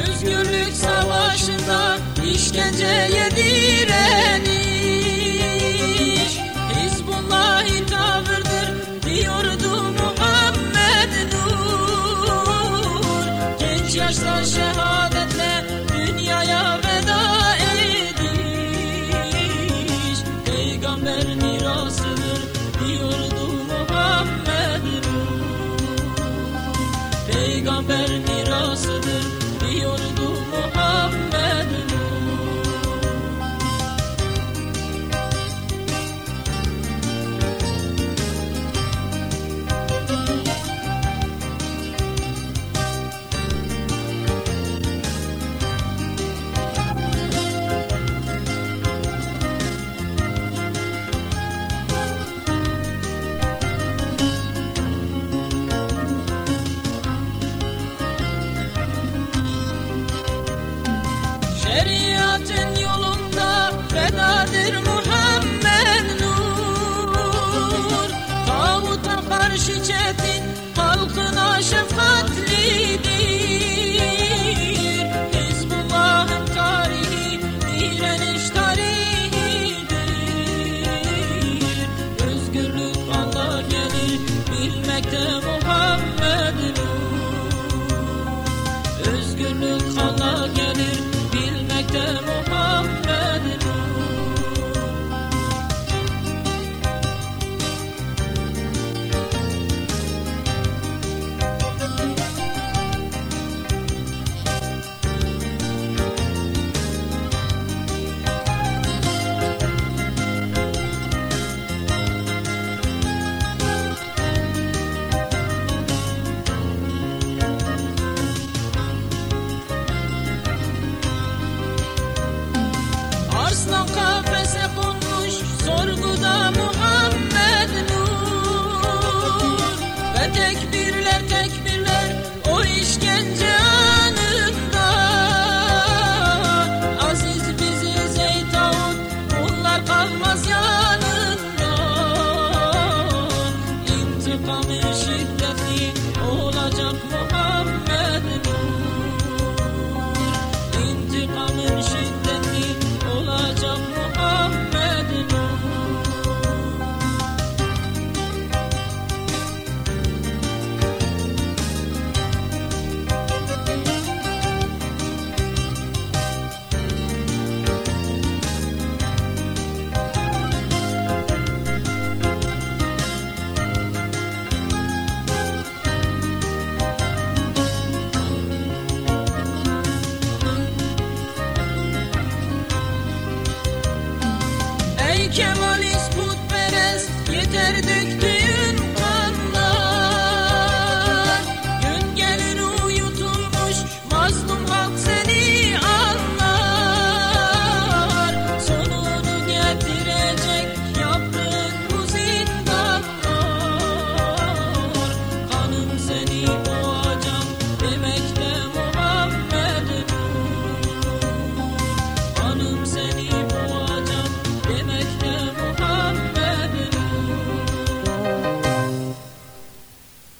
Özgürlük savaşında işkence yedireniş Hizbullah'ın tavırdır diyordu Muhammed Nur. Genç yaşta şehadetle dünyaya veda ediş Peygamber mirasıdır diyordu Muhammed Nur. Peygamber mirasıdır oh Şeriatın yolunda fedadır Muhammed Nur. Tağuta karşı çetin halkına şefkatlidir Hizbullah'ın tarihi direniş tarihidir. Özgürlük Allah gelir bilmekte Muhammed Nur. Özgürlük Allah ter